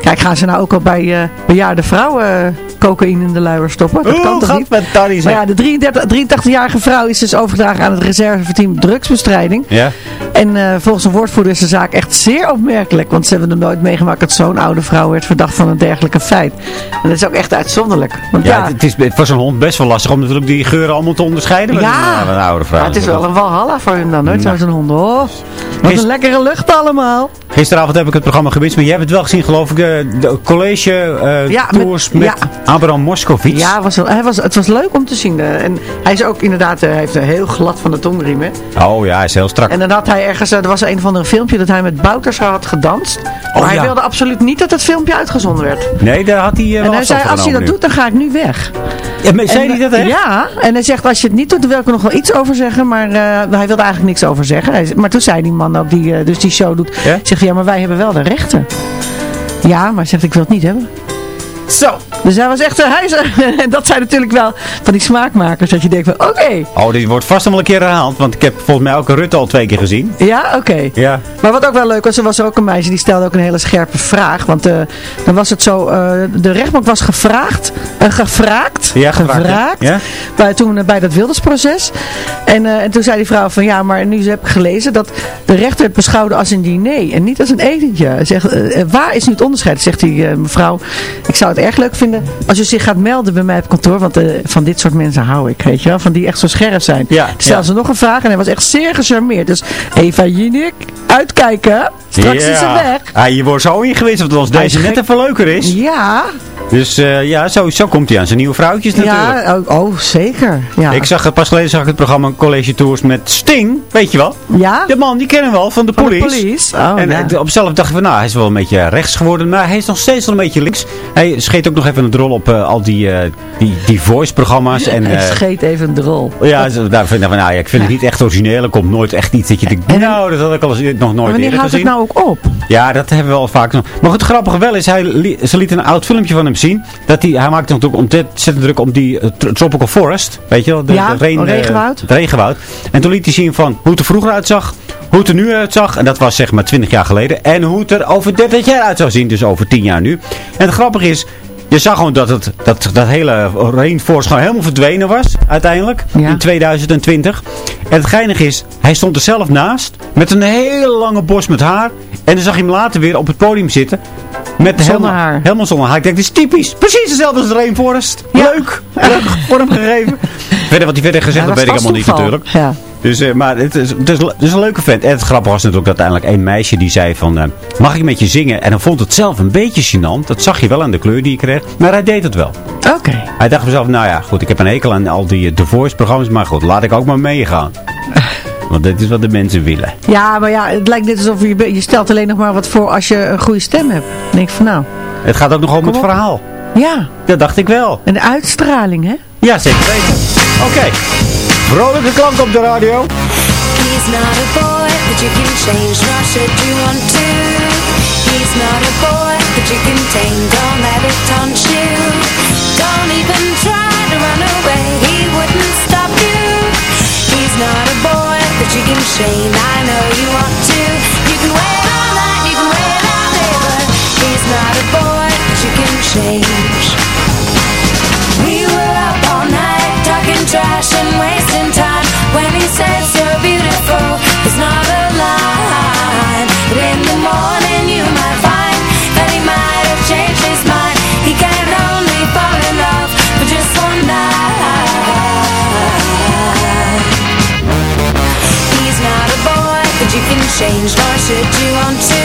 Kijk, gaan ze nou ook al bij eh, bejaarde vrouwen eh, cocaïne in de luier stoppen? Dat Oeh, kan toch niet? met Maar ja, de 33 83-jarige vrouw is dus overgedragen aan het reserveteam drugsbestrijding. Ja. En eh, volgens een woordvoerder is de zaak echt zeer opmerkelijk. Want ze hebben er nooit meegemaakt dat zo'n oude vrouw werd verdacht van een dergelijke feit. En dat is ook echt uitzonderlijk. Want Ja, ja, het is voor zo'n hond best wel lastig om natuurlijk die geuren allemaal te onderscheiden. Ja. een, een oude vrouw. maar het is wel een walhalla voor hem dan, nooit Nou. zo'n hond. Oh, wat een lekkere lucht allemaal. Gisteravond heb ik het programma gemist, maar jij hebt het wel gezien geloof ik. De college eh, Ja, met- tours met, ja. Abraham Moskovits. Ja, was, hij was, het was leuk om te zien. eh, En hij is ook inderdaad, eh, hij heeft een heel glad van de tongriem. Hè? Oh ja, hij is heel strak. En dan had hij ergens, eh, er was een of ander filmpje dat hij met Bouters had gedanst. Maar Oh, hij ja. wilde absoluut niet dat het filmpje uitgezonden werd. Nee, daar had hij eh, wel en hij zei, van als hij dat doet, dan ga ik nu weg. Ja, maar zei En, hij dat eh, echt? Ja, en hij zegt, als je het niet doet, dan wil ik er nog wel iets over zeggen. Maar eh, hij wilde eigenlijk niks over zeggen. Hij, maar toen zei die man ook, die eh, dus die show doet, zegt ja, maar wij hebben wel de rechten. Ja, maar zegt, ik wil het niet hebben. Zo. Dus hij was echt, eh, hij is, en dat zijn natuurlijk wel van die smaakmakers, dat je denkt van, oké, Oh, dit wordt vast wel een keer herhaald, want ik heb volgens mij ook een Rutte al twee keer gezien. ja, oké. Ja. Maar wat ook wel leuk was, er was ook een meisje die stelde ook een hele scherpe vraag. Want eh, dan was het zo, eh, de rechtbank was gevraagd, eh, gevraagd, Ja, gevraagd, ja. gevraagd Ja. bij, toen, eh, bij dat Wildersproces. En, eh, en toen zei die vrouw van, ja, maar nu heb ik gelezen dat de rechter het beschouwde als een diner en niet als een etentje. Zegt, eh, eh, waar is nu het onderscheid? Zegt die eh, mevrouw, ik zou het erg leuk vinden als u zich gaat melden bij mij op kantoor, want eh, van dit soort mensen hou ik, weet je wel, van die echt zo scherp zijn. Ja, ja. ze nog een vraag en hij was echt zeer gecharmeerd. Dus Eva Jinek, uitkijken, straks is ze weg. Ah, je wordt zo als Hij is deze net even leuker is. Ja, Dus eh, ja, zo, zo komt hij aan zijn nieuwe vrouwtjes natuurlijk. ja oh, oh, zeker. Ja. Ik zag pas geleden zag ik het programma College Tours met Sting, weet je wel? ja? De man, die kennen we wel, van de Van de police. police. Oh, en ja. eh, op zelf dacht ik van, nou, hij is wel een beetje rechts geworden, maar hij is nog steeds wel een beetje links. Hij scheet ook nog even een rol op eh, al die, eh, die, die voice-programma's. En, Hij eh, scheet even een drol. ja, daar vind ik van, nou ja, ik vind het niet echt origineel. Er komt nooit echt iets dat je denkt, nou, dat had ik al eens nog nooit Wanneer houdt het nou ook op? Ja, dat hebben we al vaak nog. Maar het grappige wel is, hij ze liet een oud filmpje van hem zien. Dat hij, hij maakte natuurlijk ontzettend druk om die tro- Tropical Forest. Weet je wel? De, oh, regenwoud. regenwoud. En toen liet hij zien van hoe het er vroeger uitzag. Hoe het er nu uitzag. En dat was zeg maar 20 jaar geleden. En hoe het er over 30 jaar uit zou zien. Dus over 10 jaar nu. En het grappige is... Je zag gewoon dat het, dat, dat hele rainforest gewoon helemaal verdwenen was. Uiteindelijk. Ja. In 2020. En het geinige is, hij stond er zelf naast. Met een hele lange bos met haar. En dan zag je hem later weer op het podium zitten. Met Zonder helemaal. Helemaal zonder haar. Ik denk, dit is typisch. Precies hetzelfde als de rainforest. Leuk. Leuk vorm gegeven. Verder wat hij verder gezegd Ja, heeft, weet ik allemaal niet natuurlijk. Ja. Dus, eh, maar het is, het, is, het is een leuke vent. En het grappige was natuurlijk dat uiteindelijk een meisje die zei van... eh, mag ik met je zingen? En dan vond het zelf een beetje gênant. Dat zag je wel aan de kleur die je kreeg. Maar hij deed het wel. Oké. Hij dacht mezelf, nou ja, goed, ik heb een hekel aan al die eh, The Voice programma's. Maar goed, laat ik ook maar meegaan. Want dit is wat de mensen willen. Ja, maar ja, het lijkt net alsof je, je stelt alleen nog maar wat voor als je een goede stem hebt. Dan denk ik van nou, Het gaat ook nog om het op. verhaal. ja, Dat dacht ik wel. een uitstraling hè. Ja, zeker weten. Oké. Vrolijke klank op de radio. He's not a boy that you can change, nor should you want to. He's not a boy that you can tame, don't let it taunt you. Don't even try to run away, he wouldn't stop you. He's not a boy that you can shame, I know you want to. You can wait all night, you can wait all day, but he's not a boy that you can change. talking trash and wasting time when he said so beautiful is not a lie. But in the morning you might find that he might have changed his mind. He can only fall in love for just one night. He's not a boy that you can change, nor should you want to.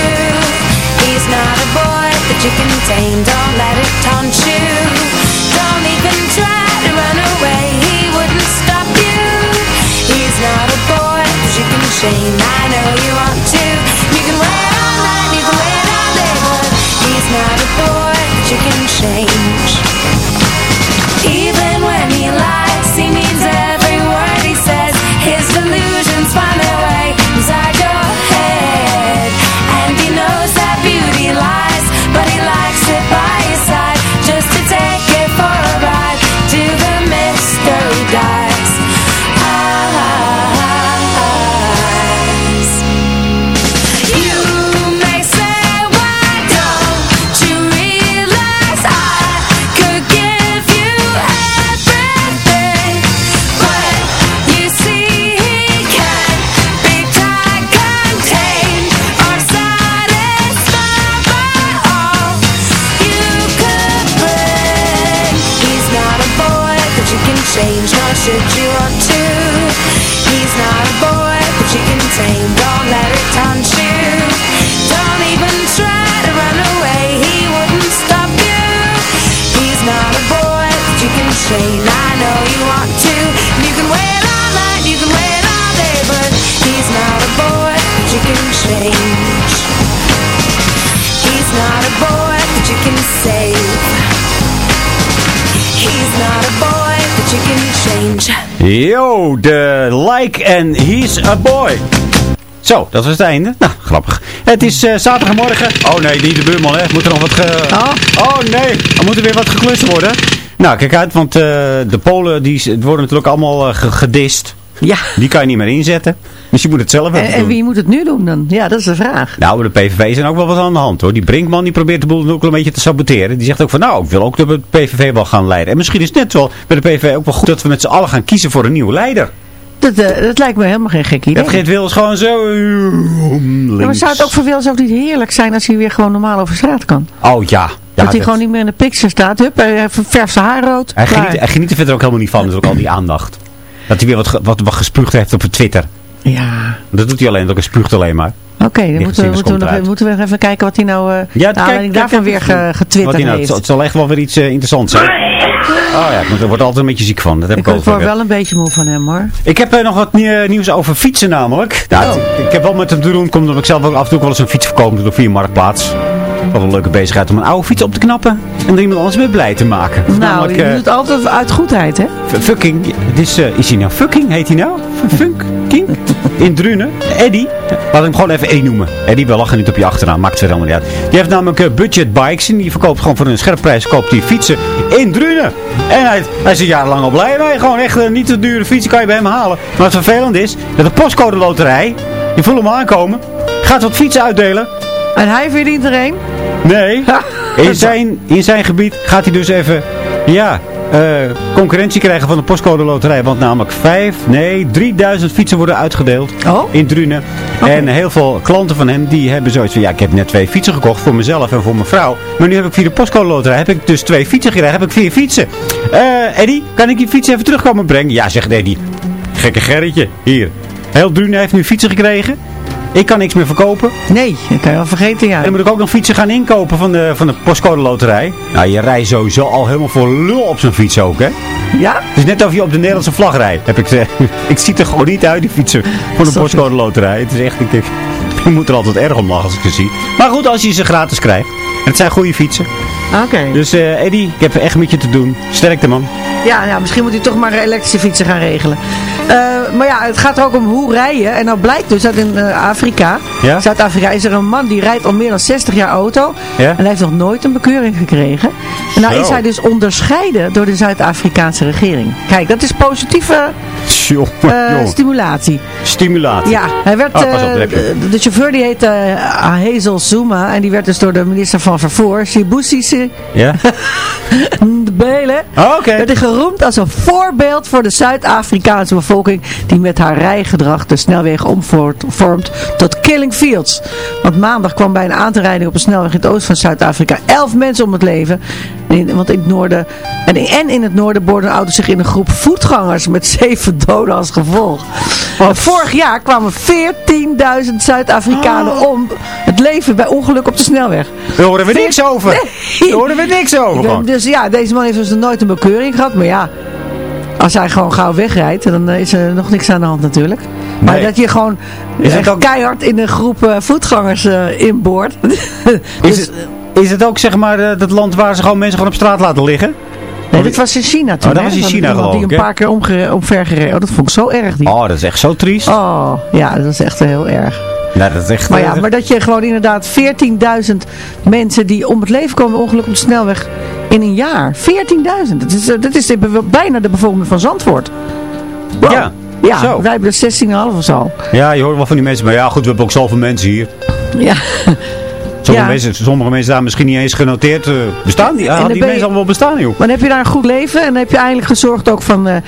He's not a boy that you can tame. Don't let it taunt you. Change. Yo, de like and he's a boy. Zo, dat was het einde. Nou, grappig. Het is eh, zaterdagmorgen. Oh nee, niet de buurman, hè. Moet er nog wat ge... Oh, nee, er moet er weer wat geklust worden. Nou, kijk uit, want eh, de Polen die worden natuurlijk allemaal eh, ge- gedist. Ja. Die kan je niet meer inzetten. Dus je moet het zelf En, en wie moet het nu doen dan? Ja, dat is de vraag. Nou, de PVV zijn ook wel wat aan de hand hoor. Die Brinkman die probeert de boel ook een beetje te saboteren. Die zegt ook van nou, ik wil ook de PVV wel gaan leiden. En misschien is het net wel bij de PVV ook wel goed dat we met z'n allen gaan kiezen voor een nieuwe leider. Dat, eh, dat lijkt me helemaal geen gek idee. Dat Geert Wilders gewoon zo... eh, Ja, maar zou het ook voor Wils ook niet heerlijk zijn als hij weer gewoon normaal over straat kan? Oh ja. ja dat hij gewoon niet meer in de picture staat. Hup, hij verft zijn haar rood. hij, geniet, hij geniet er verder ook helemaal niet van. Dus ook al die aandacht. Dat hij weer wat, wat, wat gespuugd heeft op Twitter. Ja. Dat doet hij alleen, ook hij spuugt alleen maar. Oké, dan moeten we, moeten, we nog, moeten we even kijken wat hij nou uh, Ja, aanleiding daarvan weer ge, getwitterd nou, het, heeft. zal, het zal echt wel weer iets eh, interessants zijn. Oh ja, ik word er wordt altijd een beetje ziek van. Dat heb ik, Ik word wel. wel een beetje moe van hem hoor. Ik heb eh, nog wat nieuw- nieuws over fietsen namelijk. Nou, Oh. Ik heb wel met hem te doen, komt omdat ik zelf ook af en toe wel eens een fiets verkoop door via Marktplaats. Wat een leuke bezigheid om een oude fiets op te knappen. En er iemand anders mee blij te maken. Nou, Namelijk, je eh, doet het altijd uit goedheid hè? Fucking, het is, is hij nou fucking, heet hij nou? Funk, King, in Drunen. Eddie, laat hem gewoon even Eddie noemen. Eddie, we lachen niet op je achternaam, maakt het helemaal niet uit. Die heeft namelijk eh, budget bikes en die verkoopt gewoon voor een scherpprijs, koopt die fietsen in Drunen. En hij, hij is er jarenlang al blij mee, gewoon echt eh, niet te dure fietsen kan je bij hem halen. Maar het vervelende is, dat de postcode loterij, je voelt hem aankomen, gaat wat fietsen uitdelen. En hij verdient er een? Nee. In zijn, in zijn gebied gaat hij dus even, ja, eh, concurrentie krijgen van de postcode loterij. Want namelijk vijf, nee, 3000 fietsen worden uitgedeeld in Drunen. En heel veel klanten van hem, die hebben zoiets van, ja, ik heb net twee fietsen gekocht voor mezelf en voor mijn vrouw. Maar nu heb ik via de postcode loterij, heb ik dus twee fietsen gekregen, heb ik vier fietsen. Eh, Eddie, kan ik die fiets even terugkomen brengen? Ja, zegt Eddie. Gekke Gerritje, hier. Heel Drunen heeft nu fietsen gekregen. Ik kan niks meer verkopen. Nee, dat kan je wel vergeten, ja. En dan moet ik ook nog fietsen gaan inkopen van de, van de postcode loterij. Nou, je rijdt sowieso al helemaal voor lul op zo'n fiets ook, hè? Ja? Het is net of je op de Nederlandse vlag rijdt. Heb ik, gezegd. ik zie er gewoon niet uit, die fietsen van de postcode loterij. Het is echt, ik, ik, ik moet er altijd erg om lachen als ik ze zie. Maar goed, als je ze gratis krijgt. En het zijn goede fietsen. Oké. Dus eh Eddie, ik heb echt met je te doen. Sterkte man. Ja, ja, misschien moet hij toch maar elektrische fietsen gaan regelen. Eh, maar ja, het gaat er ook om hoe rijden. En nou blijkt dus dat in eh, Afrika, Ja? Zuid-Afrika, is er een man die rijdt al meer dan 60 jaar auto. Ja? En hij heeft nog nooit een bekeuring gekregen. En nou Zo. is hij dus onderscheiden door de Zuid-Afrikaanse regering. Kijk, dat is positieve eh, stimulatie. Stimulatie. Ja, hij werd, Oh, op, de, chauffeur die heette eh, Hazel Zuma. En die werd dus door de minister van Vervoer, Sibusi Ja? Belen, Oh, werd hij geroemd als een voorbeeld voor de Zuid-Afrikaanse bevolking die met haar rijgedrag de snelweg omvormt tot killing fields. Want maandag kwam bij een aanrijding op een snelweg in het oosten van Zuid-Afrika elf mensen om het leven. Want in het noorden, en, in- en in het noorden boorden auto zich in een groep voetgangers met zeven doden als gevolg. En vorig jaar kwamen 14.000 Zuid-Afrikanen om het leven bij ongeluk op de snelweg. Daar horen we niks over. Nee. Daar horen we niks over. gewoon. Dus ja, deze man heeft dus nog nooit een bekeuring gehad. Maar ja, als hij gewoon gauw wegrijdt, dan eh, is er nog niks aan de hand natuurlijk. Maar Nee. dat je gewoon Is het echt ook- keihard in een groep eh, voetgangers eh inboort. Is, het, is het ook zeg maar eh, dat land waar ze gewoon mensen gewoon op straat laten liggen? Nee, dit was in China toen. Oh, dat hè? was in China, geloof Die een paar keer omgere- omvergereden. Oh, dat vond ik zo erg. Die. Oh, dat is echt zo triest. Oh, ja, dat is echt heel erg. Ja, dat is echt... Maar eh, ja, maar dat je gewoon inderdaad 14.000 mensen die om het leven komen ongeluk op de snelweg in een jaar. 14.000. Dat is, eh, dat is bijna de bevolking van Zandvoort. Wow. Ja, Ja, zo. wij hebben er 16,5 of zo. Ja, je hoort wel van die mensen. Maar ja, goed, we hebben ook zoveel mensen hier. Ja. Sommige, Ja. mensen, sommige mensen daar misschien niet eens genoteerd. eh, bestaan die? Dan die je- mensen allemaal bestaan, joh. Maar dan heb je daar een goed leven en dan heb je eigenlijk gezorgd ook van eh, eh,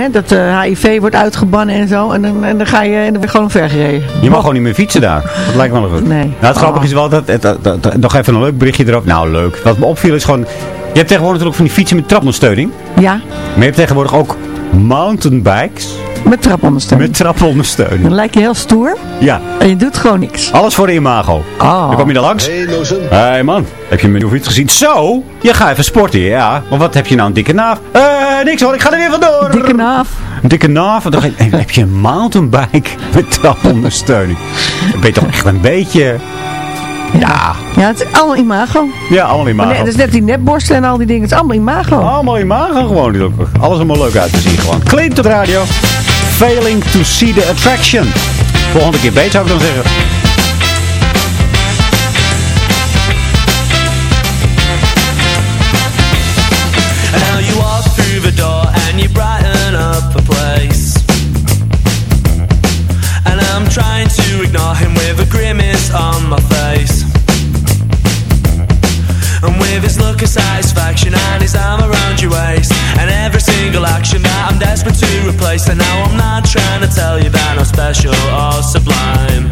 hè, dat de HIV wordt uitgebannen en zo. En dan, en dan ga je en dan ben je gewoon omvergereden. Je mag gewoon niet meer fietsen daar. Dat lijkt me wel goed. Nee. Nou, het grappige Oh. is wel dat, het- dat, dat- dat- nog even een leuk berichtje erop. Nou, leuk. Wat me opviel is gewoon, je hebt tegenwoordig natuurlijk van die fietsen met trapondersteuning. Ja, Maar je hebt tegenwoordig ook mountainbikes met trapondersteuning. met trapondersteuning. Dan lijk je heel stoer Ja, en je doet gewoon niks. alles voor de imago. Oh. Dan kom je daar langs. Hey. Hé hey man, heb je mijn nieuwe fiets gezien? Zo, je gaat even sporten, ja. Maar wat heb je nou, een dikke naaf? Eh, niks hoor, ik ga er weer vandoor. Dikke naaf. Een dikke naaf. En dan heb je een mountainbike met trapondersteuning. Dan ben je toch echt een beetje... Ja, Ja, het is allemaal imago. ja allemaal imago. dat is net die netborsten en al die dingen. Het is allemaal imago. Allemaal imago gewoon. Alles allemaal leuk uit te zien gewoon. Klinkt op de radio. Failing to see the attraction. Volgende keer beter zou ik dan zeggen. Satisfaction and his arm around your waist. And every single action that I'm desperate to replace. And now I'm not trying to tell you that I'm special or sublime.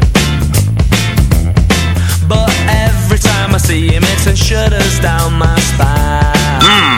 But every time I see him, it sends shudders down my spine. Het